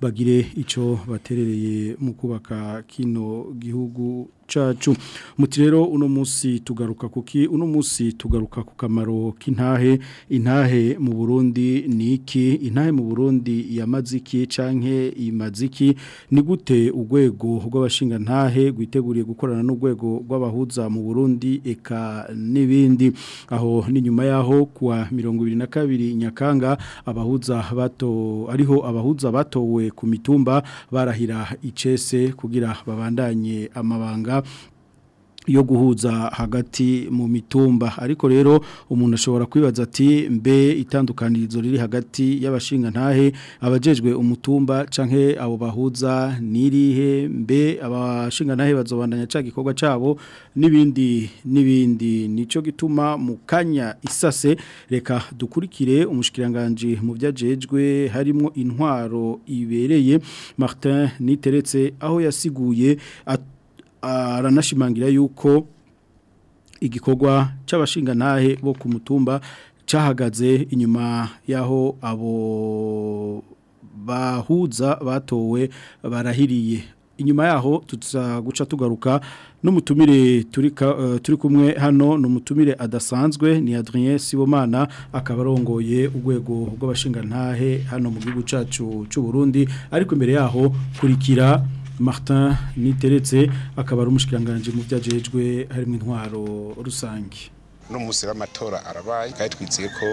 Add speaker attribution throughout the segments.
Speaker 1: bagire icyo baterereye mu kubaka kino gihugu cacu muti rero uno munsi tugaruka kuki uno munsi tugaruka ku kamaro k'intahe intahe mu Burundi niki intahe mu Burundi yamaziki canke imaziki ni gute urwego rw'abashinga ntahe gwiteguriye gukorana n'ugwego rw'abahuza mu Burundi eka n'ibindi aho ni nyuma yaho kuwa mirongo na kabiri nyakanga abahuza bato ariho abahuza batowe ku mitumba barahira icese kugira babandanye amabanga yo guhuza hagati mu mitumba ariko rero umuntu ashobora kwibaza ati mbe itandukanirizo riri hagati y'abashinga ntahe abajejwe umutumba canke abo bahuza nirihe mbe abashinga ntahe bazobandanya ca gikorwa cabo n'ibindi n'ibindi nico gituma mukanya isase reka dukurikire umushikiranganje mu byajejwe harimo intwaro ibereye Martin niteretse aho yasiguye at aranashimangira yuko igikorwa cy'abashingantahe bo ku mutumba cyahagaze inyuma y'aho abo bahuza batowe barahiriye inyuma yaho guca tugaruka n'umutumire turi eh, kumwe hano n’umutumire adasanzwe ni Adrien Sibomana akaba arongoye urwego rw'abashingantahe hano mu gihugu cyacu cy'u Burundi ariko imbere yaho kurikira Martin niteretse akaba ari umushikiranganje mu byajejwe harimo intwaro rusange
Speaker 2: no munsi w'amatora arabaye kandi twizeye ko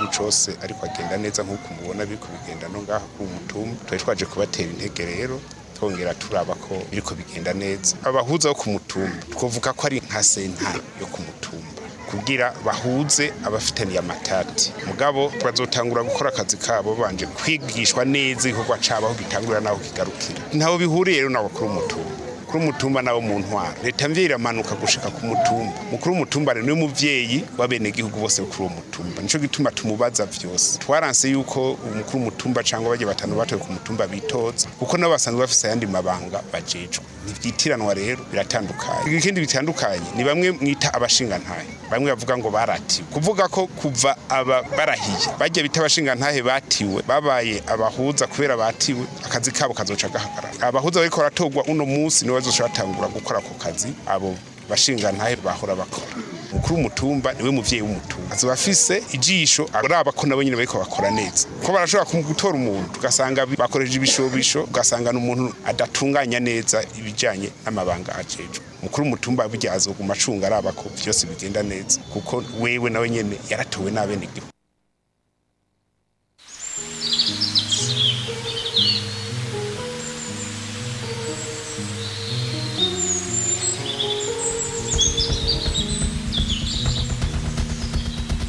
Speaker 2: mu cyose ariko agenda neza nk'uko mubona biriko bigenda no ngaha ku mutumba twari twaje kubatera intege rero tongera turaba ko biriko bigenda neza abahuza bo ku mutumba twavuga ko ari nka sentare yo ku mutumba kugira bahuze abafitaniye amatati mugabo bazotangura gukora akazi kabo banje kwigishwa neza igikorwa cabaho gitangurira naho kigarukira ntaho bihuriye rero n'abakuru umutuba mukuru w'umutumba n'abo mu ntwaro leta mviramanuka gushika ku mutumba mukuru w'umutumba rero niwe mubyeyi w'abenegihugu bose kuri uwo mutumba nicyo gituma tumubaza vyose twaranse yuko umukuru w'umutumba cyangwa bagiye batanu batoye ku mutumba bitoza kuko nabo basanzwe bafise ayandi mabanga bajejwe ntivyitiranwa rero biratandukanye ikindi bitandukanye ni bamwe mwita abashingantahe bamwe bavuga ngo baratiwe kuvuga ko kuva aba barahiye bagiye bita abashingantahe batiwe babaye abahuza kubera batiwe akazi kabo kazoca gahagarara abahuza bariko baratorwa uno munsi niwe bazoshobora batangura gukora ako kazi abo bashinga ntahe bahora bakora mukuru w'umutumba niwe mubyeyi w'umutumba azaba afise ijisho araba ko nabo nyine bariko bakora neza ko barashobora gutora umuntu ugasanga bakoresheje ibishobisho ugasanga n'umuntu adatunganya neza ibijyanye n'amabanga ajejwe mukuru w'umutumba burya azoguma acunga araba ko byose bigenda neza kuko wewe nawe nyene yaratowe n'abenegihugu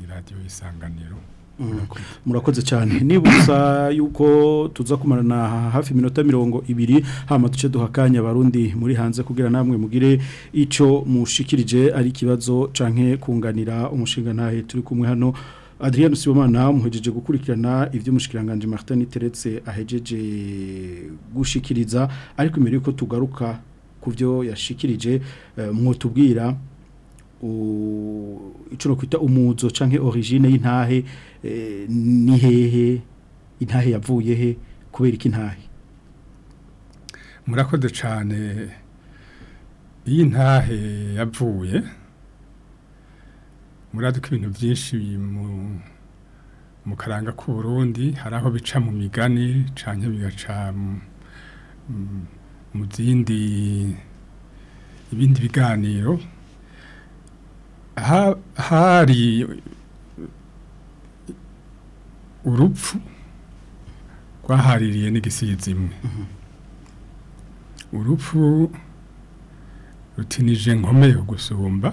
Speaker 1: ni
Speaker 3: radio isanganiro Mm.
Speaker 1: murakoze cyane nibutsa yuko tuza kumarana hafi iminota mirongo ibiri hano duce duha akanya abarundi muri hanze kugira namwe mugire icyo mushikirije ari ikibazo canke kunganira umushinga ntahe turi kumwe hano Adrian Sibomana muhejeje gukurikirana iby'umushikiranganje Martin Teretse ahejeje gushikiriza ariko imbere yuko tugaruka ku byo yashikirije eh, mwotubwira icyo kwita umuzo cyangwa origine y'intahe eh, ni hehe intahe yavuye he kubera iki ntahe
Speaker 3: murakoze cyane iyi ntahe yavuye muraduka ibintu byinshi mu karanga k'uburundi hari aho bica mu migani cyangwa bigaca mu zindi ibindi biganiro hari urupfu rwahaririye n'igisigizimwe mm-hmm. urupfu rutinije nkomeye gusumba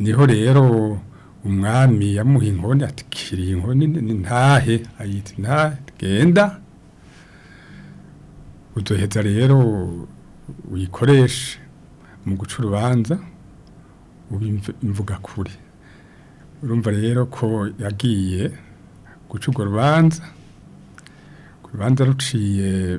Speaker 3: niho rero umwami yamuha inkoni ati kiri inkoni ntahe ayita ntahe genda uduheza rero uyikoreshe mu guca urubanza kuri urumva rero ko yagiye guca urwo rubanza ku rubanza ruciye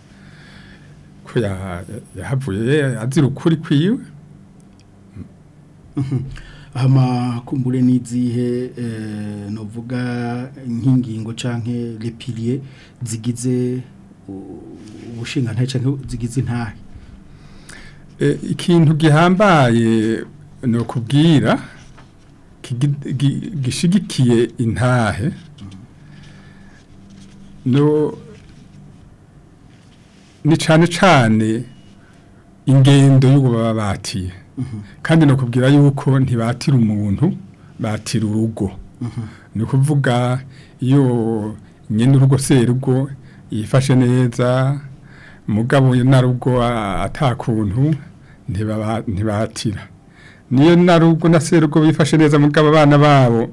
Speaker 3: ko yahavuye azira ukuri kwiwe
Speaker 1: kumbure n'izihe eh, novuga nk'ingingo cyangwa repiriye zigize ubushinga cyangwa zigize intahe eh,
Speaker 3: ikintu gihambaye ni ukubwira gishigikiye intahe ni cyane cyane ingendo y'ububabatiye kandi nakubwira yuko ntibatira umuntu batira urugo ni ukuvuga iyo nyine urugo serugo yifashe neza mugabo na rugo atakuntu ntibatira niyo na na serugo bifashe neza mugabo abana babo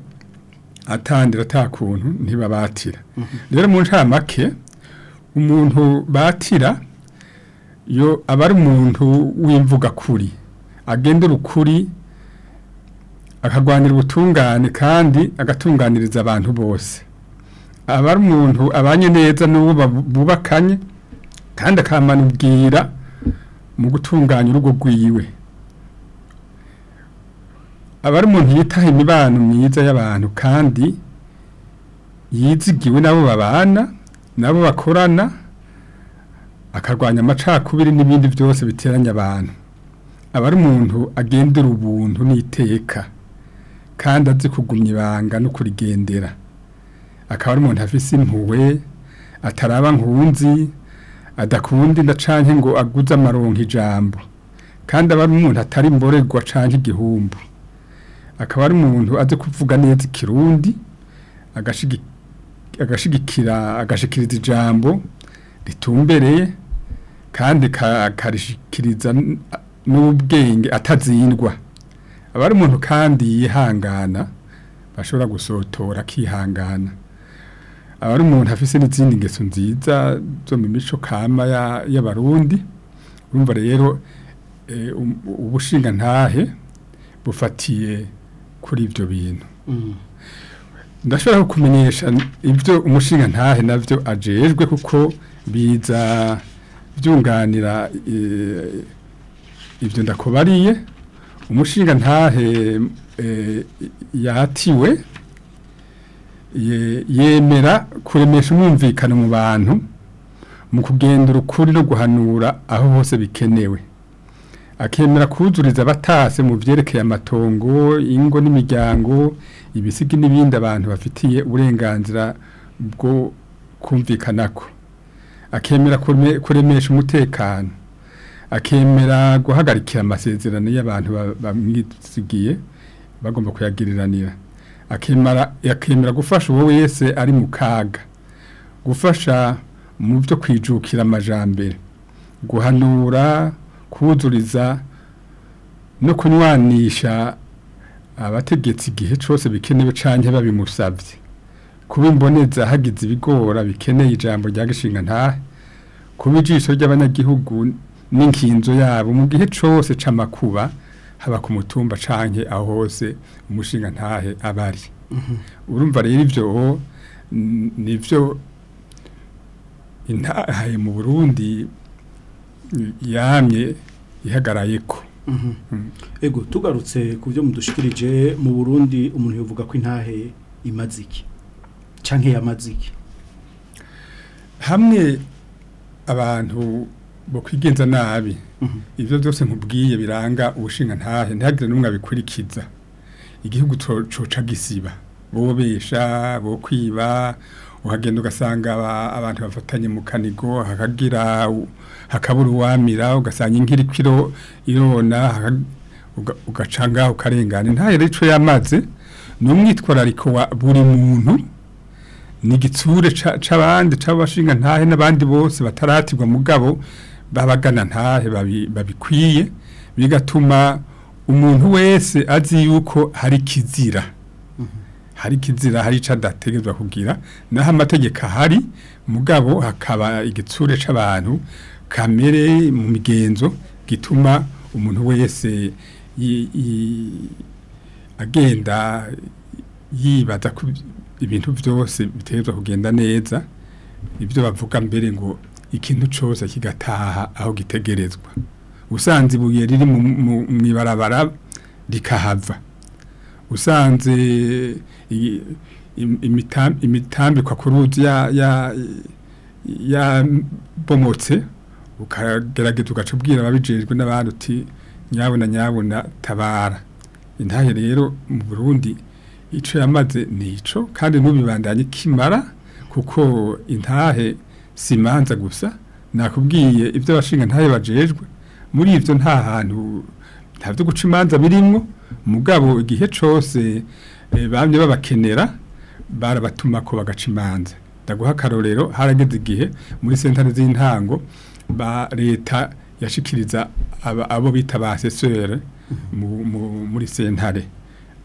Speaker 3: atandira atakuntu ntibabatira rero mu nshamake umuntu batira yo aba ari umuntu kuri agendera ukuri akarwanira ubutungane kandi agatunganiriza abantu bose abari umuntu abanye neza n'uwo bubakanye kandi akamanubwira mu gutunganya urugo rwiwe aba ari umuntu yitaha imibano myiza y'abantu kandi yizigiwe n'abo babana n'abo bakorana akarwanya amacakubiri n'ibindi byose biteranya abantu aba umuntu agendera ubuntu n'iteka kandi azi kugumya ibanga no kurigendera akaba ari umuntu afise impuhwe ataraba nkunzi adakunda indacanke ngo aguze amaronka ijambo kandi aba ari umuntu atari imboregwa canke igihumbu akaba ari umuntu azi kuvuga neza ikirundi agashigikira agashyikiriza ijambo ritumbereye kandi akarishikiriza n'ubwenge atazindwa aba ari umuntu kandi yihangana bashobora gusotora akihangana aba ari umuntu afise n'izindi ngeso nziza zo mu mico kama y'abarundi urumva rero eh, um, ubushinga ntahe bufatiye kuri ibyo bintu mm. ndashobora kumenyesha ibyo umushinga ntahe nabyo ajejwe kuko biza byunganira eh, ibyo ndakobariye umushinga ntahe e, yatiwe yemera kuremesha umwumvikano mu bantu mu kugendera ukuri no guhanura aho hose bikenewe akemera kuzuriza abatase mu byerekeye amatongo ingo n'imiryango ibisigi n'ibindi abantu bafitiye uburenganzira bwo kumvikanako akemera kuremesha umutekano akemera guhagarikira amasezerano y'abantu bamwisigiye bagomba kuyagiriranira akemera gufasha uwo wese ari mu kaga gufasha mu byo kwijukira amajambere guhanura kuzuriza no kunywanisha abategetsi igihe cyose bikenewe cyane babimusabye kuba imboneza hagize ibigora bikeneye ijambo rya gishinga nta kuba ijisho ry'abanyagihugu n'inkinzo yabo mu gihe cyose cy'amakuba haba ku mutumba canke aho hose umushinga ntahe abari mm-hmm. urumva rero ibyo nibyo intahe mu burundi yamye ihagaraye ko mm-hmm. mm.
Speaker 1: ego tugarutse ku byo mudushikirije mu burundi umuntu yavuga ko intahe imaziki iki canke yamaze
Speaker 3: hamwe abantu kwigenza nabi mhm. ibyo byose nkubwiye biranga ubushinga ntahe ntihagire n'umwe abikurikiza igihugu coca gisiba bobesha kwiba uhagenda ugasanga abantu bafatanye mu kanigo hakagira hakabura uwamira ugasanga inkiri kiro irona ugacanga ukarengana ntahe rero ico yamaze ni wa buri muntu ni igitsure c'abandi c'abashinga ntahe n'abandi bose bataratirwa mugabo babagana ntahe babikwiye bigatuma umuntu wese azi yuko hari kizira mm-hmm. hari kizira hari ico adategezwa kugira naho amategeko hari mugabo hakaba igitsure c'abantu kamere mu migenzo gituma umuntu wese agenda yibaza ko ibintu byose biteza kugenda neza ibyo bavuga mbere ngo ikintu cyose kigataha aho gitegerezwa usanze ibuye riri mu mibarabara rikahava usanze imitambikwa ya ruzi yabomotse ukagerageza ugacubwira ababijejwe n'abandi uti nyabuna nyabuna tabara intahe rero mu burundi icyo yamaze ni icyo kandi n'ubibandanye kimara kuko intahe simanza gusa nakubwiye ibyo abashinga ntayo bajejwe muri ibyo nta hantu nta byo guca imanza birimo mugabo igihe cyose eh, bamwe babakenera barabatuma ko bagaca imanza ndaguha akarorero harageze igihe muri sentare z'intango ba leta yashikiriza abo bita ba sesere muri sentare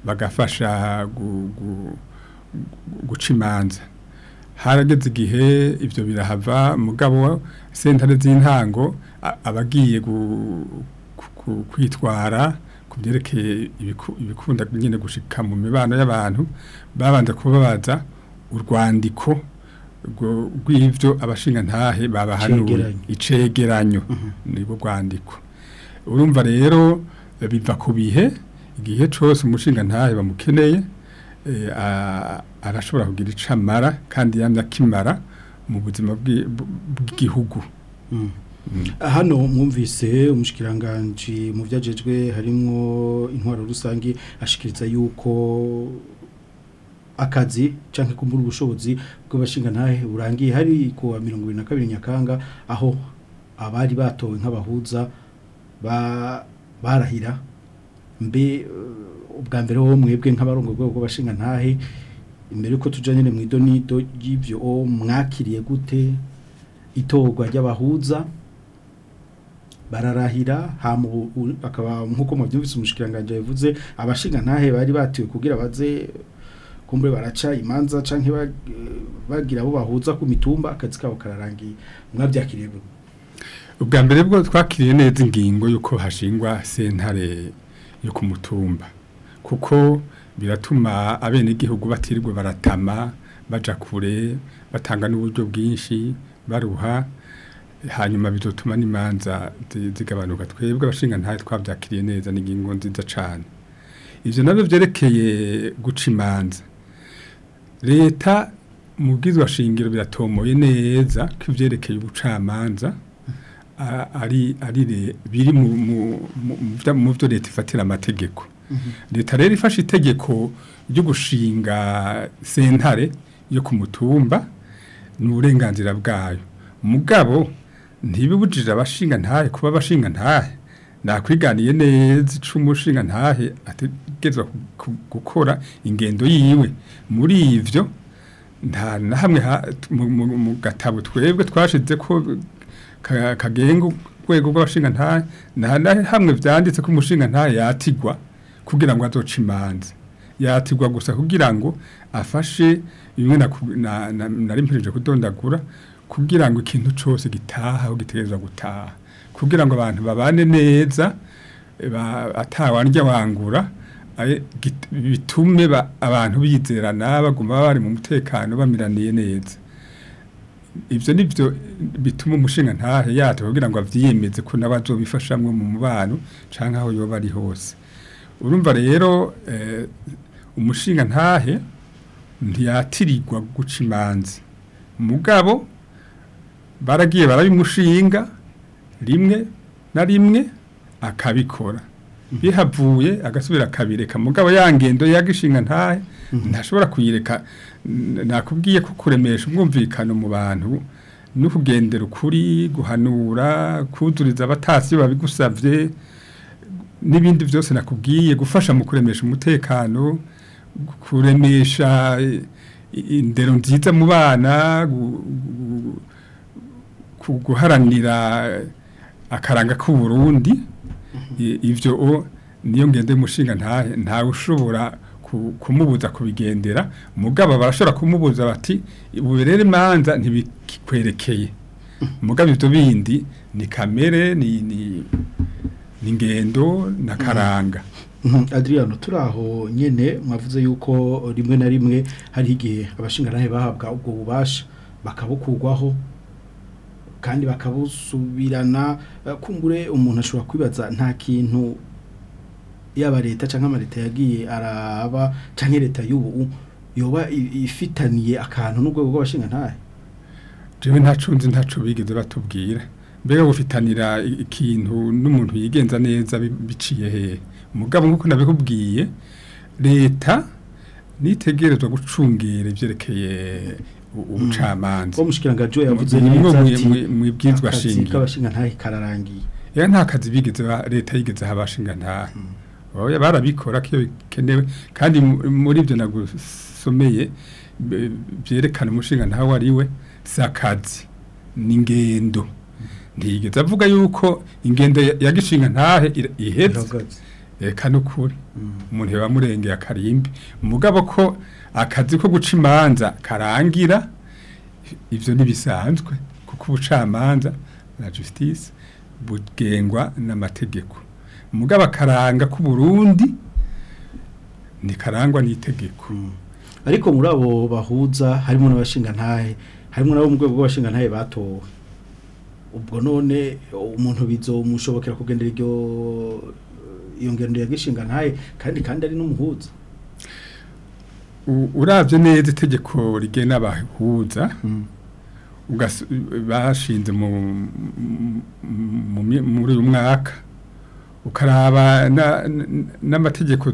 Speaker 3: bagafasha guca imanza harageze igihe ibyo birahava mugabo sentare z'intango abagiye kwitwara kubyerekeye byerekeye ibikunda nyine gushika mu mibano y'abantu babanza kubabaza urwandiko rw'ibyo abashinga ntahe babahanura
Speaker 1: icegeranyo
Speaker 3: mhm. ni rwandiko urumva rero biva ku bihe igihe cyose umushinga ntahe bamukeneye arashobora kugira icyo kandi yamya akimara mu buzima bw'igihugu
Speaker 1: hano mwumvise umushikiranganji mu byagejwe harimo intwaro rusange ashikiriza yuko akazi cyangwa kumbura ubushobozi bw'abashinga ntahe burangiye hari ku wa mirongo irindwi na kabiri nyakanga aho abari batowe nk'abahuza barahira mbe ubwa mbere ho mwebwe nk'abarongo rwego bashinga ntahe imbere yuko tujanye mu idonido y'ivyo mwakiriye gute itorwa ry'abahuza bararahira hamu akaba nkuko muvyumvise umushikiranganje yavuze abashinga ntahe bari batiwe kugira baze kumbure baraca imanza canke bagira abo bahuza ku mitumba akazi kabo kararangiye mwavyakiriye gute
Speaker 3: ubwa mbere bwo twakiriye neza ingingo yuko hashingwa sentare yo kumutumba kuko biratuma abenegihugu batirwe baratama baja kure batanga n'uburyo bwinshi baruha hanyuma bitotuma n'imanza zigabanuka twebwe abashinga ntayo twabyakiriye neza n'ingingo nziza cyane ibyo nabyo byerekeye guca imanza leta mu shingiro biratomoye neza ko ibyerekeye ubucamanza ari biri mu byo leta ifatira amategeko leta rero ifashe itegeko ryo gushinga sentare yo ku mutumba ni bwayo mugabo ntibibujije abashinga ntahe kuba abashinga ntahe nakwiganiye neza icumu ntahe ategerezwa gukora ingendo yiwe muri ibyo nta na hamwe mu gatabo twebwe twashize ko kagenga urwego rw'abashinga ntahe nta na hamwe byanditse ko umushinga ntahe yatigwa kugira ngo azoce imanza yatirwa gusa kugira ngo afashe bimwe nari mpereje kudondagura kugira ngo ikintu cyose gitaha aho gutaha kugira ngo abantu babane neza atawandya wangura bitume abantu bizerana baguma bari mu mutekano bamiraniye neza ibyo ni byo bituma umushinga ntahe yatwe kugira ngo abyiyemeze ko n'abazobifashamo mu mubano cyangwa aho yoba ari hose urumva rero eh, umushinga ntahe ntiyatirirwa guca mugabo baragiye barabimushinga rimwe na rimwe akabikora mhm. bihavuye agasubira akabireka mugabo ya ngendo yagishinga ntahe mhm. ntashobora kuyireka nakubwiye kukuremesha kuremesha ubwumvikano mu bantu no kugendera ukuri guhanura kuduriza abatasi babigusabye n'ibindi byose nakubwiye gufasha mu kuremesha umutekano kuremesha indero nziza mu bana guharanira akaranga ku k'uburundi mm-hmm. ibyo niyo ngende y'umushinga nta ushobora kumubuza kubigendera mugabo barashobora kumubuza bati uberere imanza ntibikwerekeye mm-hmm. mugabo ibyo bindi ni kamere ni n'ingendo na mm. karanga
Speaker 1: mm-hmm. adriano turi aho nyine mwavuze yuko rimwe na rimwe hari igihe abashingantahe bahabwa ubwo bubasha bakabukurwaho kandi bakabusubirana eh, kumbure umuntu ashobora kwibaza nta kintu yaba leta cyangwa amaleta yagiye araba cyangwa leta y'ubu yoba ifitaniye akantu n'ubwego bw'abashingantahe
Speaker 3: ntawe ntacunze ntacu bigeze batubwira mbega gufitanira ikintu n'umuntu yigenza neza biciye hehe umugabo nk'uko nabikubwiye leta nitegerezwa gucungera ibyerekeye ubucamanza
Speaker 1: umushyikirangajwi mm. yavuze neza mwibwizwa
Speaker 3: shinga
Speaker 1: abashinga ntahe kararangiye
Speaker 3: rero nta kazi bigeze leta yigeze abashinga ntahe mm. barabikora ko iyo kandi muri ibyo nagusomeye byerekana umushinga nta ari we si akazi ni ingendo ntigeze avuga yuko ingendo ya gishinga ntahe
Speaker 1: ihetse
Speaker 3: reka n'ukuri umuntu mm. yaba amurengeye akarimbi mugabo ko akazi ko guca imanza karangira ibyo ntibisanzwe kuko ubucamanza na justice bugengwa n'amategeko mugabo akaranga k'uburundi ntikarangwa n'itegeko mm.
Speaker 1: ariko muri abo bahuza harimo n'abashinga ntahe harimo n'abo mu rwego rw'abashinga ntahe batowe ubwo none umuntu umushobokera kugendera iryo iyo ngendo yagishinga ntaye kandi kandi ari n'umuhuza
Speaker 3: urabye neza itegeko rigena abahuza bashinze muri uyu mwaka ukaraba n'amategeko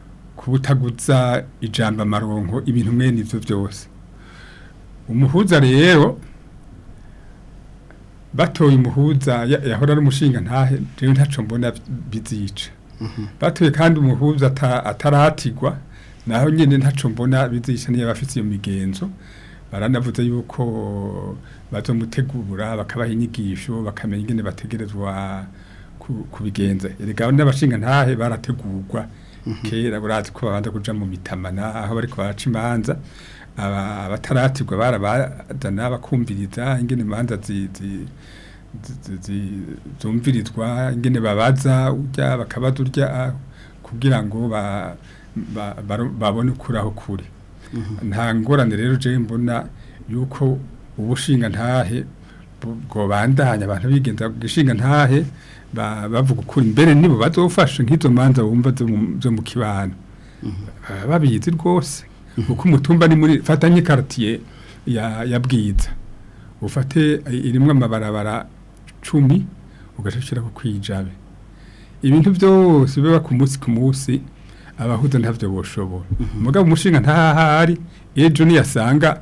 Speaker 3: kuba utaguza ijambo amaronko ibintu mwene ibyo byose umuhuza rero batoye umuhuza yahora n’umushinga umushinga ntahe rero ntaco mbona bizica mhm. batoye kandi umuhuza ataratigwa naho nyine ntaco mbona bizica niyo bafite iyo migenzo baranavuze yuko bazomutegura bakabaha inyigisho bakamenya ingene bategerezwa kubigenza erega n'abashinga ntahe barategurwa mhm. kera burazi ko babanza kuja mu mitamana aho bari kwaca imanza abataratirwa barabadana bakumviriza ingene imanza zumvirizwa ingene babaza urya bakabaza urya kugira ngo babone ukuraho kure mm-hmm. nta ngorane rero uje mbona yuko ubushinga ntahe bwo bandanya abantu bigenza gushinga ntahe bavuga ukuri mbere nibo bazofasha nk'izo manza wumva zo mu kibano mm-hmm. baba rwose uko umutumba ni muri fatanye karitiye ya bwiza ufate irimo amabarabara cumi ugashyira ku kwijabe ibintu byose biba ku munsi ku munsi abahuza ntabyo boshobora umugabo mhm. umushinga ntahari ejo niyasanga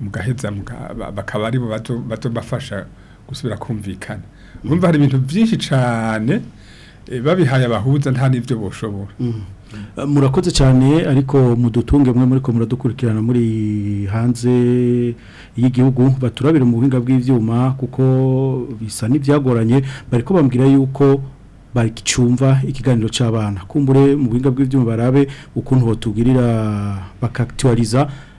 Speaker 3: mugaheza bakaba ari bo batobafasha gusubira kumvikana urumva hari ibintu byinshi cyane babihaye abahuza nta n'ibyo boshobora mm.
Speaker 1: Uh, murakoze cyane ariko mudutunge mwe muri ko muradukurikirana muri hanze y'igihugu baturabira mu buhinga bw'ibyuma kuko bisa n'ibyagoranye bari ko bambwira yuko bacyumva ikiganiro cy'abana kumbure mu buhinga bw'ibyuma barabe ukuntu
Speaker 4: batugirira bakakituwariza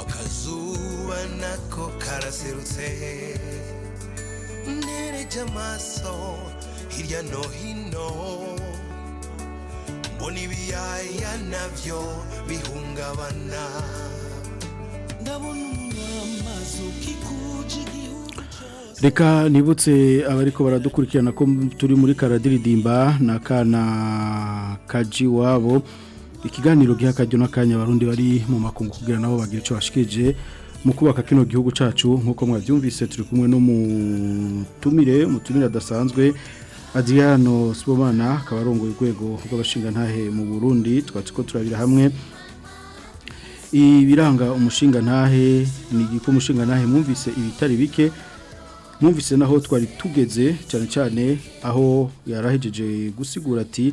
Speaker 4: akazuba nako karaserutse ntereje amaso hirya no hino mbona ibiyaya nabyo bihungabana ndabona umwamazi ukikuje
Speaker 1: reka nibutse abariko baradukurikirana ko turi muri karadiridimba na kana kaji wabo ikiganiro giha n'akanya abarundi bari mu makungu kugira nabo bagira icyo bashikije mu kubaka kino gihugu cyacu nk'uko mwabyumvise turi kumwe no mutumire mutumire adasanzwe adiyano sibomana akaba arongoye urwego rw'abashingantahe mu burundi twatsi turabira hamwe ibiranga umushingantahe ni ko umushingantahe mwumvise ibitari bike numvise naho twari tugeze cyane cyane aho yarahejeje gusigura ati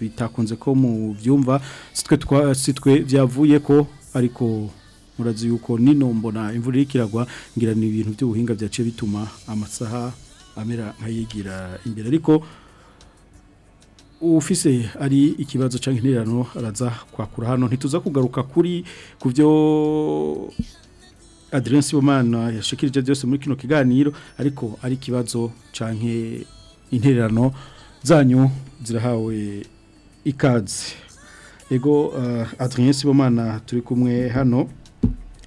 Speaker 1: bitakunze ko mu byumva twa sitwe byavuye ko ariko murazi yuko nino mbona imvura iri kiragwa ngira ni ibintu by'ubuhinga byaciye bituma amasaha amera nkayigira imbere ariko ufise ari ikibazo cyangwa interano araza kwakura hano ntituza kugaruka kuri ku byo Adrien Sibomana yashikirije byose muri kino kiganiro ariko ari ikibazo canke interano zanyu zirahawe ikaze ego uh, Adrien Sibomana turi kumwe hano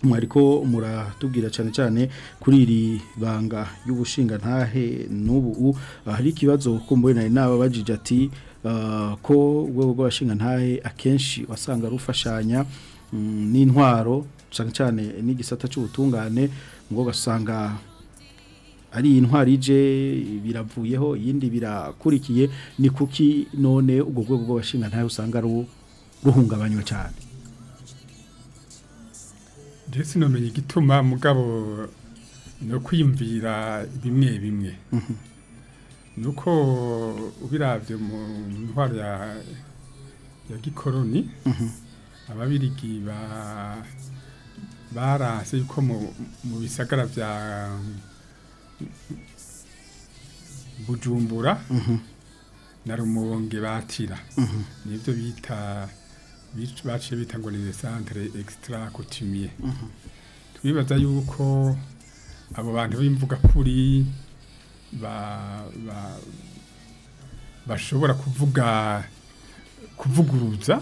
Speaker 1: mwariko muratubwira cyane cyane kuri iri banga y'ubushinga ntahe n'ubu hari ikibazo ko mbona naba bajije ati Uh, ko ubwo urwego rw'abashingantahe akenshi wasanga rufashanya mm, n'intwaro cyane cyane n'igisata cy'ubutungane ngo ugasanga ari intwari ije biravuyeho yindi birakurikiye ni kuki none ubwo bwoko bw'abashingantahe usanga ruhungabanywa cyane
Speaker 3: ndetse namenye igituma mugabo no kwiyumvira bimwe bimwe mhm. nuko ubirabye mu ntwaro ya gikoroni mhm. ababirigi barase yuko mu bisagara bya bujumbura mhm. na rumubonge batira mhm. nibyo bita baciye bita ngo ni centre extra coutumier twibaza yuko abo bantu b'imvuga kuri bashobora kuvuga kuvuguruza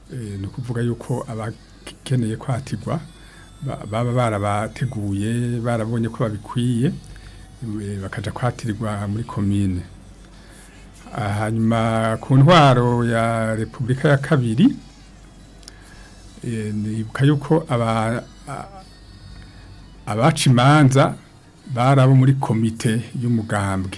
Speaker 3: eh, ni ukuvuga yuko ikeneye kwatirwa baba barabateguye barabonye ko babikwiye bakajya kwatirwa muri komine hanyuma ku ntwaro ya repubulika ya kabiri e, nibuka yuko abaca imanza bari muri komite y'umugambwe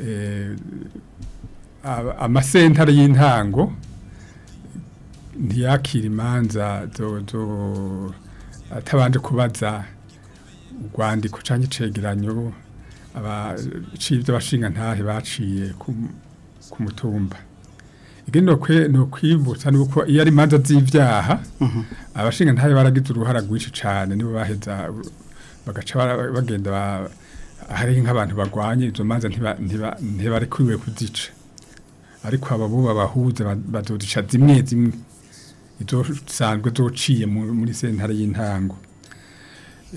Speaker 3: eh, amasentare y'intango ntiyakira imanza atabanje kubaza urwandiko cyangwa icegeranyo abacibye ntahe baciye ku mutumba ni ukwibutsa nuko iyo ari imanza mhm. abashinga ntahe baragize uruhara rwinshi cyane nibo baheza bagaca bagenda hari nk'abantu barwanya izo manza ntibarikwiwe kuzica ariko aba bo babahuza bazozica zimwe zimwe izo zisanzwe zociye muri sentare y'intango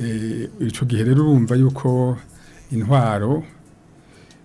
Speaker 3: eh, icyo gihe rero urumva yuko intwaro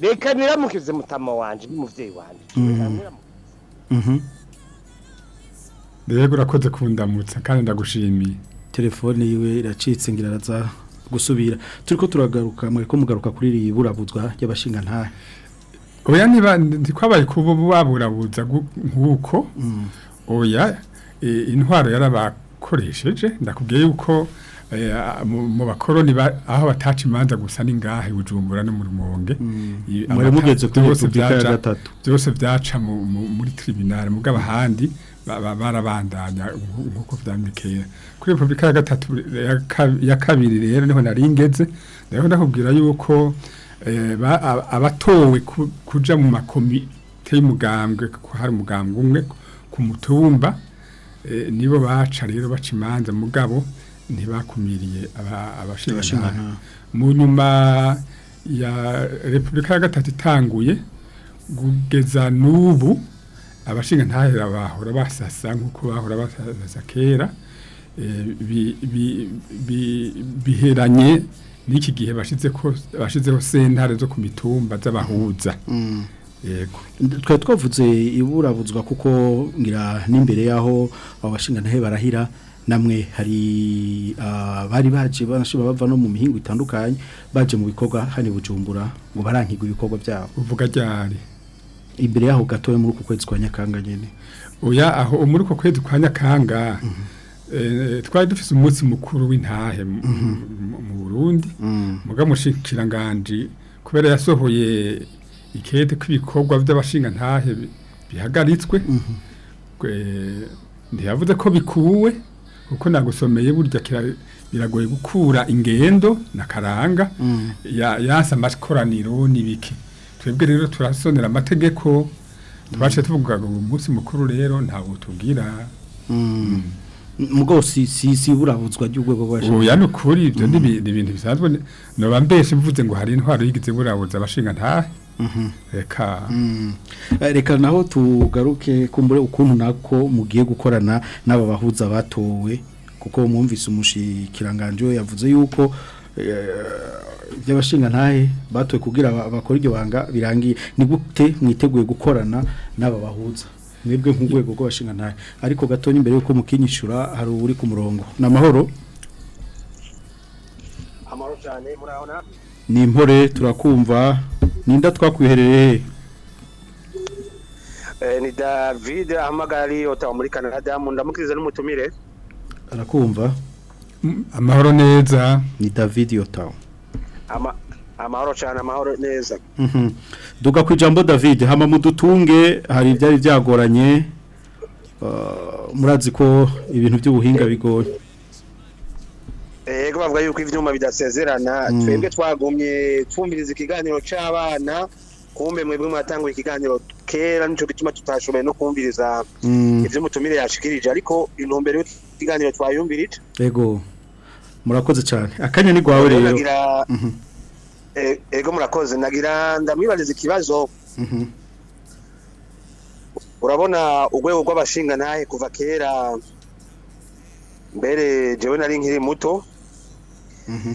Speaker 5: reka niramukize mutama wanjye n'umubyeyi wanjye
Speaker 1: mhm.
Speaker 3: rero urakoze kundamutsa kandi ndagushimiye
Speaker 1: telefone yiwe iracitse ngira araza gusubira turi ko turagaruka muri ko mugaruka kuri iri burabuzwa ry'abashingantahe
Speaker 3: oya niba ntitwabaye kuba baburabuza nk'uko mm. oya intwaro yarabakoresheje ndakubwiye yuko Eh, mu bakoroni aho bataca imanza gusa ni ngahe bujumbura no mm. muri
Speaker 1: mwonge
Speaker 3: muri
Speaker 1: mugeze kuri gatatu
Speaker 3: byose byaca muri tribunal mugabo ahandi barabandanya nk'uko byandikeye kuri repubulika ya gatatu ya kabiri rero niho nari ngeze rero ndakubwira yuko eh, abatowe kuja mu makomite y'umugambwe ko hari umugambwe umwe ku mutumba eh, nibo baca rero baca imanza mugabo ntibakumiriye
Speaker 1: abashinjacyaha
Speaker 3: mu nyuma ya repubulika ya gatatu itanguye kugeza n'ubu abashinga ntahera bahora basasa nk'uko bahora basasa kera eh, biheranye n'iki gihe bashyizeho sentare zo ku mitumba z'abahuza mm.
Speaker 1: twari twavuze iburabuzwa kuko ngira n'imbere y'aho abo bashinga ntahe barahira namwe hari abari ah, baje banashobora bava no mu mihingo itandukanye baje mu bikorwa hani bujumbura ngo barankigwe ibikorwa byabo
Speaker 3: uvuga cyane
Speaker 1: imbere yaho gatoya muri uku kwezi kwa nyakanga nyine
Speaker 3: oya aho muri uku kwezi kwa nyakanga mhm. eh, twari dufite umunsi mukuru w'intahe mu mhm. burundi mm. muga mushikiranganje kubera yasohoye ikete kw'ibikorwa by’abashinga by'abashingantahe bihagaritswe mhm. eh, ntiyavuze ko bikuwe kuko nagusomeye burya biragoye gukura ingendo na karanga mm. yanse amakoraniro n'ibiki twebwe rero turasonera amategeko tubashe mm. tuvuga ngo umunsi mukuru rero ntabwo tubwira
Speaker 1: mugo mm. si si si burabutswa cy'ugwego bwaje
Speaker 3: oya nukuri ibyo ni ibintu bisanzwe noba mbeshe mvuze ngo hari intwaro yigitse burabutsa abashinga ntahe reka mm-hmm. mm-hmm.
Speaker 1: eh, reka naho tugaruke kumbure ukuntu nako mugiye gukorana n'aba bahuza batowe kuko mwumvise umushyikiranganzira yavuze yuko eh, iby'abashinga ntahe batowe kugira bakore iryo banga birangiye ni gute mwiteguye gukorana n'aba bahuza mwebwe nk'urwego rw'abashinga ntahe ariko gatoya imbere y'uko mukinyishura hari uri ku murongo n’amahoro amahoro ni impore turakumva ninda twakwiherereye
Speaker 6: eh, ni david ahamagara otawa muri canada ndamukiriza n'umutumire
Speaker 1: arakumva
Speaker 3: amahoro neza
Speaker 1: ni david yotawa
Speaker 6: amahoro cyane amahoro neza
Speaker 1: mhm. duka ku ijambo david hama mudutunge hari ibyari byagoranye ah, murazi ko ibintu by'ubuhinga bigoye
Speaker 6: ego eh, bavuga yuko ibyuma bidasezerana
Speaker 1: mm.
Speaker 6: twebwe twagumye twumviriza ikiganiro cy'abana kumbe mwebwe mwatangura ikiganiro kera nicyo gituma tutashoboye no kumviriza
Speaker 1: mm.
Speaker 6: ibyo umutumire yashikirije ariko intumbero y'ikiganiro twayumvirije
Speaker 1: ego murakoze cyane akanya ni rwawe rero mhm.
Speaker 6: eh, ego murakoze nagira ndamwibariza ikibazo
Speaker 1: mhm.
Speaker 6: urabona urwego rw'abashinga nawe kuva kera mbere jewe nari nkiri muto
Speaker 1: Mhm.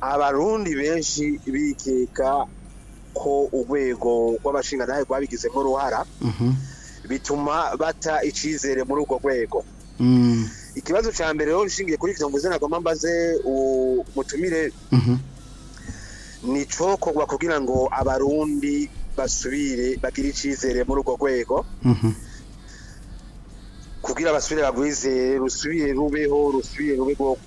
Speaker 6: abarundi benshi bikeka ko urwego rw'abashingantahe rwabigizemo uruhara
Speaker 1: mhm.
Speaker 6: bituma bata icyizere muri urwo rwego
Speaker 1: mm.
Speaker 6: ikibazo cya mbere rero nshingiye kuri ibyo nguzi nagomba mbaze umutumire
Speaker 1: mhm.
Speaker 6: ni cokorwa kugira ngo abarundi basubire bagire icyizere muri urwo rwego
Speaker 1: mhm.
Speaker 6: kugira basubire bagwizere rusubire rubeho rusubire rube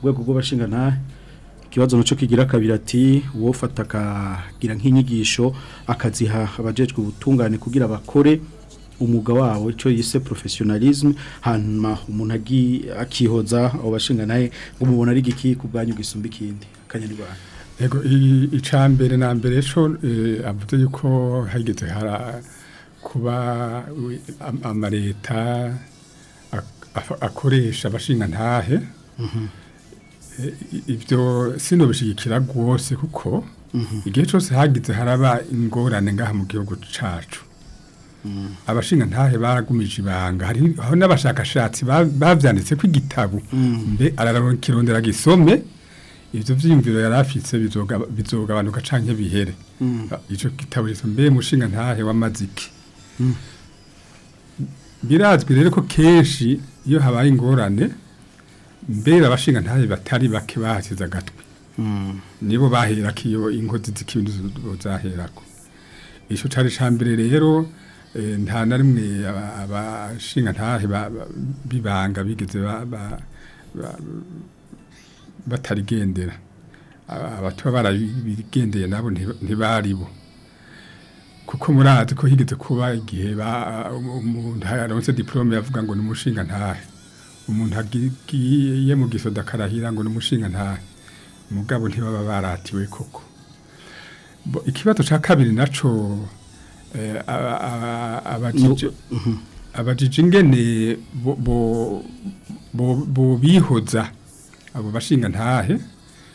Speaker 6: urwego
Speaker 1: rw'abashinga nta ikibazo nacyo kigira kabiri ati wofata akagira nk'inyigisho akaziha abajejwe ubutungane kugira bakore umwuga wawo cyo yise professionalisme hanyuma umuntu akihoza abashinga naye nawe ngo mubona ari igiki ku bwanyu gisumba ikindi
Speaker 3: akanyarwanda yego icambere na mbere cyo e, avuze yuko hageze hara kuba amareta akoresha abashinga ntahe mhm. e, ibyo sinobishigikira rwose kuko mhm. igihe cyose hagize haraba ingorane ngaha mu gihugu cyacu Mm. abashinga ntahe baragumije ibanga hari aho n'abashakashatsi babyanditse ko igitabo mm. mbe ararikirondera gisome ibyo byiyumviro yari bizoga abantu cyangwa bihere
Speaker 1: mm.
Speaker 3: icyo gitabo mbe mushinga ntahe wa’maziki. birazwi rero ko kenshi iyo habaye ingorane mbera abashinga ntahe batari bake bahasize agatwi nibo bahera ko iyo inkozi z'ikindi zaherako icyo cyari cya mbere rero nta na rimwe abashinga ntahe bibanga bigeze batarigendera abatuba barabigendeye nabo ntibari bo kuko murazi ko higeze kuba igihe umuntu yaronse diplome yavuga ngo ni umushinga umuntu agiye mu gisoda akarahira ngo ni umushinga ntahe mugabo ntibaba baratiwe koko ikibazo cya kabiri nacyo Eh, abatije mm-hmm. ingene bo bihoza abo bashinga ntahe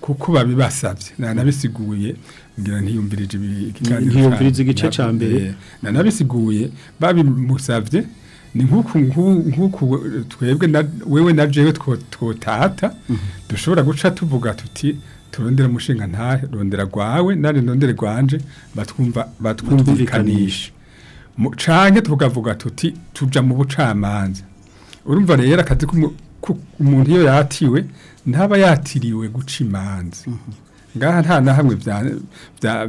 Speaker 3: kuko babibasabye nanabisiguye ngira ntiyumvirije ntiyumvirije
Speaker 1: igice cya mbere
Speaker 3: nanabisiguye babimusabye ni nk'uku twebwe wewe na jewe twotahata mhm. dushobora guca tuvuga tuti turondera mushinga nta rondera rwawe nari rondere rwanje batwumvikanisha canke tukavuga tuti tuja mu bucamanza urumva rero akazi ko umuntu iyo yatiwe ntaba yatiriwe guca imanza ngaha nta na hamwe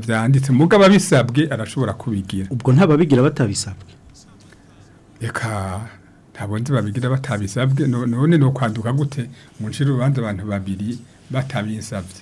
Speaker 3: byanditse mugabo abisabwe arashobora kubigira
Speaker 1: ubwo ntababigira batabisabwe
Speaker 3: reka ntabundi babigira batabisabwe none ni ukwanduka gute mu nshuro urubanza abantu babiri batabisabye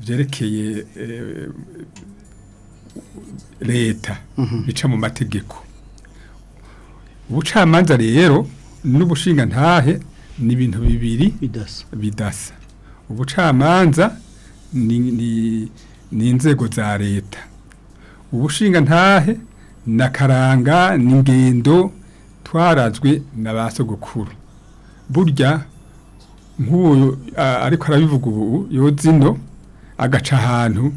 Speaker 3: byerekeye eh, leta mhm. bica mu mategeko ubucamanza rero n'ubushingantahe ni ibintu bibiri
Speaker 1: bidasa
Speaker 3: ubucamanza ni inzego za leta ubushingantahe na karanga n'ingendo twarazwe na ba sogokuru burya nk'ubu ariko arabivuga ubu yodzino agaca ahantu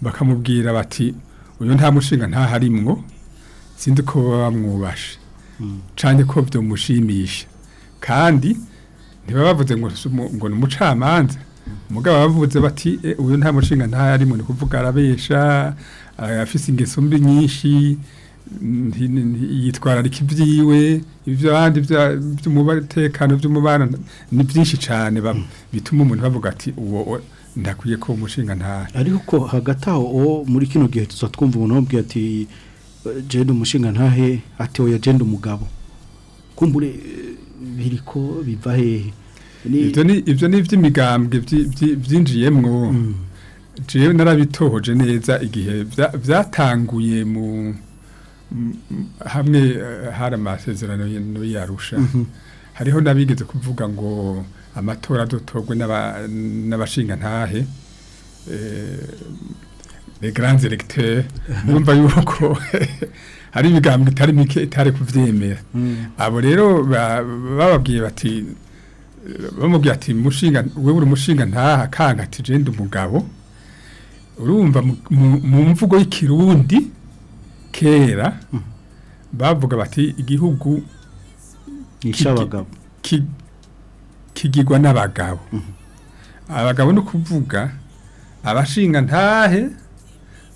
Speaker 3: bakamubwira bati uyu nta mushinga ntaharimwo sinzi ko baba bamwubashe hmm. cyane ko byamushimisha kandi ntibabavuze ngo ngo umucamanza mugabo bavuze bati eh, uyu nta mushinga nta ari mu kuvuga arabesha eh, afise ingeso mbi nyinshi yitwararika ibyiwe ibyo abandi by'umutekano by'umubano ni byinshi cyane bituma umuntu bavuga ati uwo ndakwiye ko umushinga nta
Speaker 1: ariko hagati aho uwo muri kino gihe tuza twumva umuntu wabwiye ati eh, jenda umushinga ntahe ati oya jenda umugabo kumbure biriko biva hehe
Speaker 3: ibyo ni iby'imigambwe byinjiyemwo mm. jewe narabitohoje neza igihe byatanguye mu hamwe eh, hari amasezerano yarusha
Speaker 1: mm-hmm.
Speaker 3: hariho n'abigeze kuvuga ngo amatora adutogwe n'abashinga ntahe eh, grand grands numva yuko hari ibigambo itari mike itari kubyemera mm. abo rero bababwiye bati bamubwira ati mushinga wewe umushinga ntaha kanga ati jenda umugabo urumva mu mvugo y'ikirundi kera bavuga bati igihugu kigigwa n'abagabo abagabo no kuvuga abashinga ntahe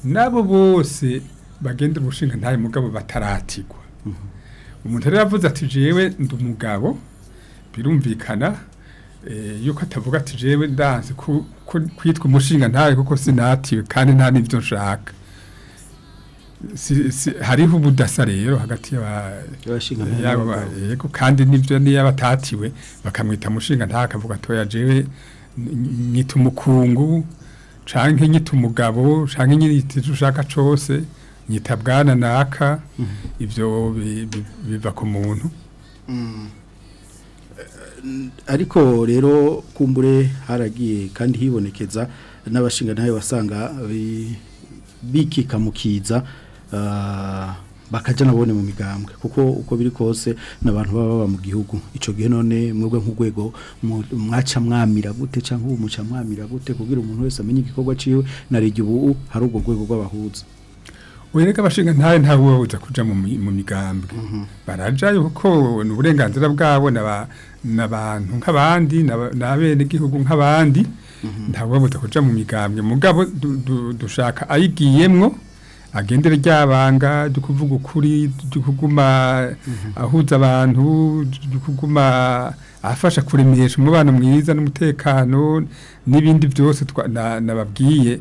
Speaker 3: nabo bose bagenda umushinga ntahe mugabo bataratigwa umuntu rero avuze ati jewe ndi umugabo birumvikana eh, yuko atavuga ati jewe ndanze kwitwa umushinga ntawe kuko sinatiwe kandi nta n'ibyo nshaka hariho ubudasa rero hagati yego kandi nibyo niyo batatiwe bakamwita mushinga nta kavuga atoya jewe nyita umukungu canke nyita umugabo canke nyita ushaka cose nyita bwana naka mm-hmm. ivyo biva ku muntu mm.
Speaker 1: ariko rero kumbure haragiye kandi hibonekeza n'abashinga nayo wasanga bikika mu kiza ah, bakajya nabone mu migambwe kuko uko biri kose n'abantu baba baba mu gihugu icyo gihe none mwebwe nk'urwego mwaca mwamira gute cyangwa ubu muca mwamira gute kubwira umuntu wese amenye igikorwa cyiwe na ubu uh, hari ubwo rwego rw'abahuza
Speaker 5: wereka abashinga ntawe ntawe uba kujya mu migambwe mhm. barajyayo kuko ni uburenganzira bwabo nabantu nk'abandi nabene gihugu nk'abandi mm-hmm. ntabwo babuta mu migambwe mugabo dushaka ayigiyemwo agendere ryabanga dukuvuga ukuri dukuguma mm-hmm. ahuza abantu dukuguma afasha kuremesha umubano mwiza n'umutekano n'ibindi byose nababwiye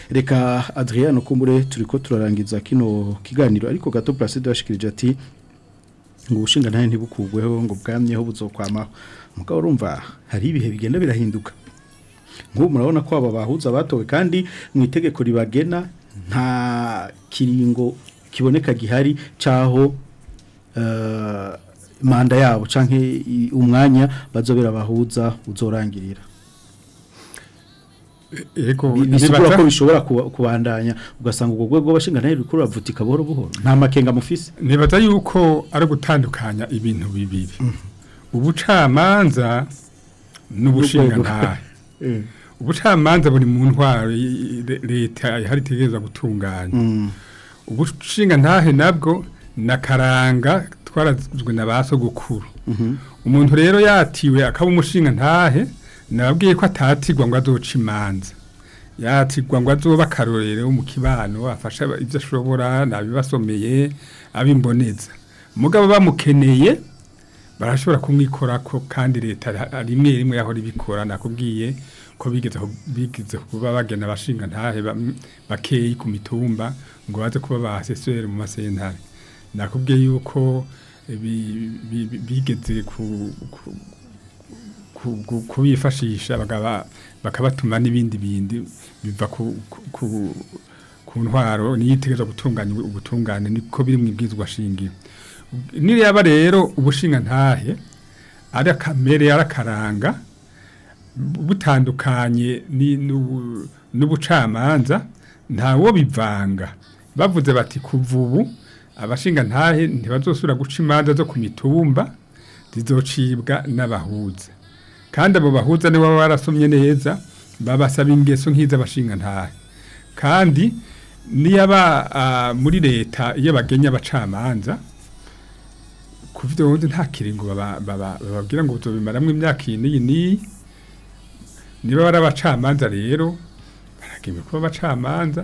Speaker 1: reka Adriano kumbure turi ko turarangiza kino kiganiro ariko gato Placide yashikirije ati ngo ubushingantahe ntibukugweho ngo bwamyeho buzokwamaho mugabo urumva hari ibihe bigenda birahinduka nk'ubu murabona ko aba bahuza batowe kandi mu itegeko ribagena nta kiringo kiboneka gihari cyaho eh, manda yabo canke umwanya bazobera bahuza uzorangirira bisigura
Speaker 3: eh,
Speaker 1: ko bishobora kubandanya ugasanga ubwo bwego bashingana rikuru ravutika buhoro buhoro nta makenga mufise
Speaker 3: nibata yuko ari gutandukanya ibintu bibiri mm. ubucamanza n'ubushingantahe
Speaker 1: eh.
Speaker 3: ubucamanza buri mu ntwaro leta ihari itegereza gutunganya mm. Ubushinga ntahe nabwo nakaranga twarazwe na ba sogokuru mhm. umuntu rero yatiwe akaba umushinga ntahe nababwiye ko atatigwa ngo azoce imanza yatigwa ngo azoba akarorero mu kibano afasha ibyo ashobora nabibasomeye abimboneza Mugabo bamukeneye barashobora ko kandi leta rimwe rimwe yahora ibikora nakubwiye ko bigeze kuba bagenda bashinga ntahe bakeyi ku mitumba ngo baze kuba bahasesere mu masentare nakubwiye yuko bigeze kubifashisha bakabatuma n'ibindi bindi biva ku ntwaro niyitegereza gutunganya ubutungane niko biri mu ibwizwa shingiro niriyaba rero ubushinga ntahe ari akamere yarakaranga, butandukanye n'ubucamanza ntawo bivanga bavuze bati kuva ubu abashinga ntahe ntibazosura guca imanza zo ku mitumba zizocibwa n'abahuza kandi abo bahuza nibo warasomye neza babasaba ingeso nk'iz'abashinga ntahe kandi niyaba muri leta iyo bagenya abacamanza ku ngo nta kiringo bababwira ngo tubimaramo imyaka iyi n'iyi n'iyi niba bari abacamanza rero baragewe kuba abacamanza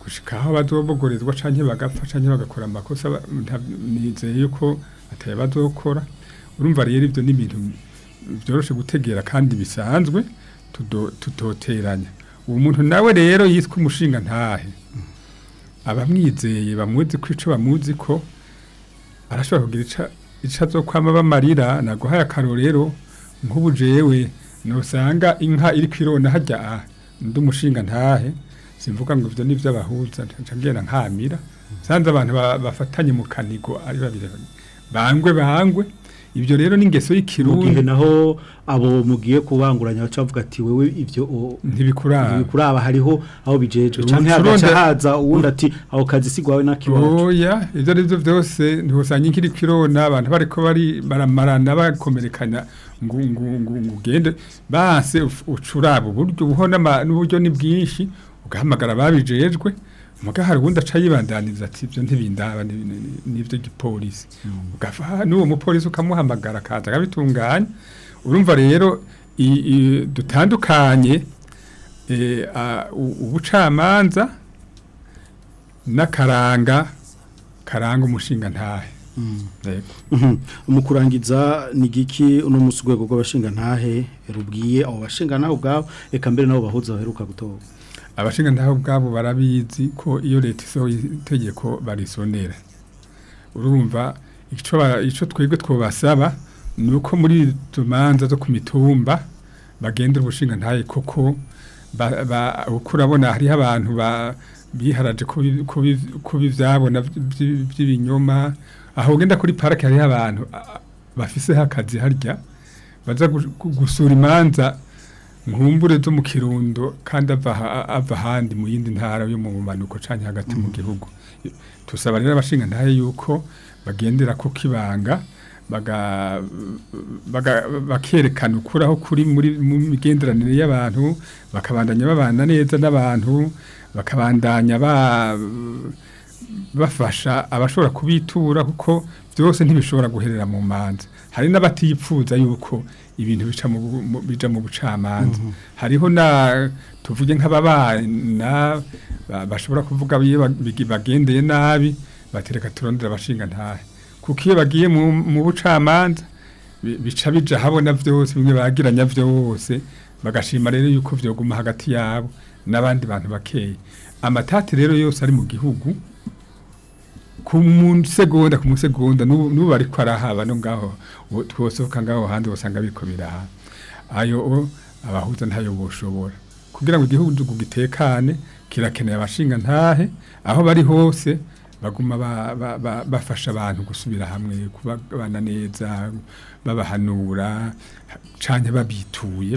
Speaker 3: gushika aho bazobogorizwa canke bagapfa canke bagakora amakosa nizeye yuko ataye badokora urumva rero ibyo ni ibintu byoroshe gutegera kandi bisanzwe tutoteranya uwo muntu nawe rero yitwa umushinga ntahe abamwizeye bamuzi ko ico bamuzi ko arashobora kugira ico azokwama bamarira naguhaye akaro rero nk'ubu jewe ntusanga inka iri kwirona hajya undi ah, umushinga ntahe simvuga ngo ibyo ni abahuza ntacagenda nkamira nsanze abantu bafatanye mu kanigo ari babiri bangwe bahangwe ibyo rero ni ingeso y'ikirundi
Speaker 1: naho abo mugiye kubanguranya baca bavuga ati wewe ibyo
Speaker 3: ntibikuraba
Speaker 1: ntibikuraba hariho aho bijejwe
Speaker 3: cyangwa
Speaker 1: hagaca haza uwundi ati aho kazi sigwawe nakiwacu
Speaker 3: oya ibyo ari byo byose ntibusanye ikiri kirona abantu bariko bari baramarana bakomerekanya ngo ngo ngo ugende base ucuraba uburyo ubuho n'uburyo ni bwinshi ugahamagara babijejwe muga hari ubundi aca yibandaniriza ati ibyo ntibindaba n'ibyo gipolisi mm. ugafa ah, n'uwo mupolisi ukamuhamagara akaza akabitunganya urumva rero dutandukanye e, ubucamanza n'akaranga karanga umushinga ntahe mm.
Speaker 1: mm-hmm. umukurangiza kurangiza ni giki uno munsi urwego rw'abashinga ntahe rubwiye abo bashinga nawe ubwabo reka mbere nabo bahuza baheruka gutora
Speaker 3: abashingantaho ubwabo barabizi ko iyo leta isohoye itegeko barisondera urumva icyo twebwe twabasaba ni uko muri tumanza zo ku mitumba bagendera ubushingantahe koko uko urabona hariho abantu biharaje kuba ibyabona by'ibinyoma aho ugenda kuri parike hariho abantu bafise akazi harya baza gusura imanza nkumbure zo mu kirundo kandi ava ahandi mu yindi ntara yo mu manuko cyane hagati mu mm. gihugu tusaba rero abashinga ntayo yuko bagendera ko kibanga bakerekana ukuraho aho kuri mu migenderanire y'abantu bakabandanya babana neza n'abantu bakabandanya bafasha abashobora kubitura kuko byose ntibishobora guherera mu manza hari n'abatiyipfuza yuko ibintu bica bija mu bucamanza mm-hmm. hariho na tuvuge nk'ababana bashobora kuvuga bagendeye nabi batereka turondera abashinga ntahe kuko iyo bagiye mu bucamanza bica bija habona byose bimwe bagiranya byose bagashima rero yuko vyoguma hagati yabo n'abandi bantu bakeye amatati rero yose ari mu gihugu ku musegonda ku musegonda n'ubu ariko arahaba no ngaho twosohoka ngaho hanze usanga bikomera ayo abahuza ntayo boshobora kugira ngo igihugu gitekane kirakeneye abashinga ntahe aho bari hose baguma bafasha abantu gusubira hamwe kubabana neza babahanura cyane babituye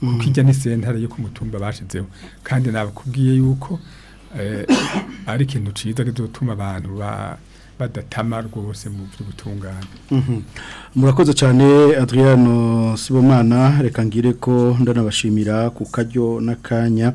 Speaker 3: kuko mhm. ijya ni sentare yo kumutumba mutumba kandi nabakubwiye yuko eh, ari ikintu cyiza rizatuma abantu ba badatama rwose mu by'ubutungane
Speaker 1: mhm. murakoze cyane adriano sibomana reka ngire ko ndanabashimira ku kajyo n'akanya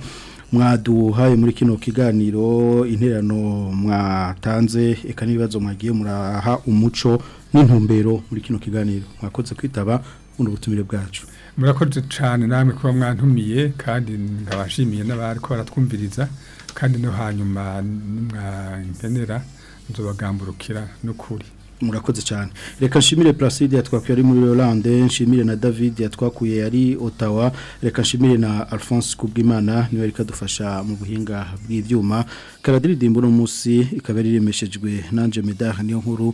Speaker 1: mwaduhaye muri kino kiganiro interano mwatanze eka n'ibibazo mwagiye muraha umuco n'intumbero muri kino kiganiro mwakoze kwitaba buno butumire bwacu
Speaker 3: murakoze cyane namwe kuba mwantumiye kandi nkabashimiye n'abari ko baratwumviriza kandi no hanyuma mwankenera nzobagambukira n'ukuri
Speaker 1: murakoze cyane reka nshimire Placide yatwakuye ari muri Hollande nshimire na David yatwakuye ari Ottawa reka nshimire na Alphonse Kubwimana niwe reka dufasha mu buhinga bw'ibyuma karadiridimbo no musi ikaba yarimeshejwe nanje medar niyo nkuru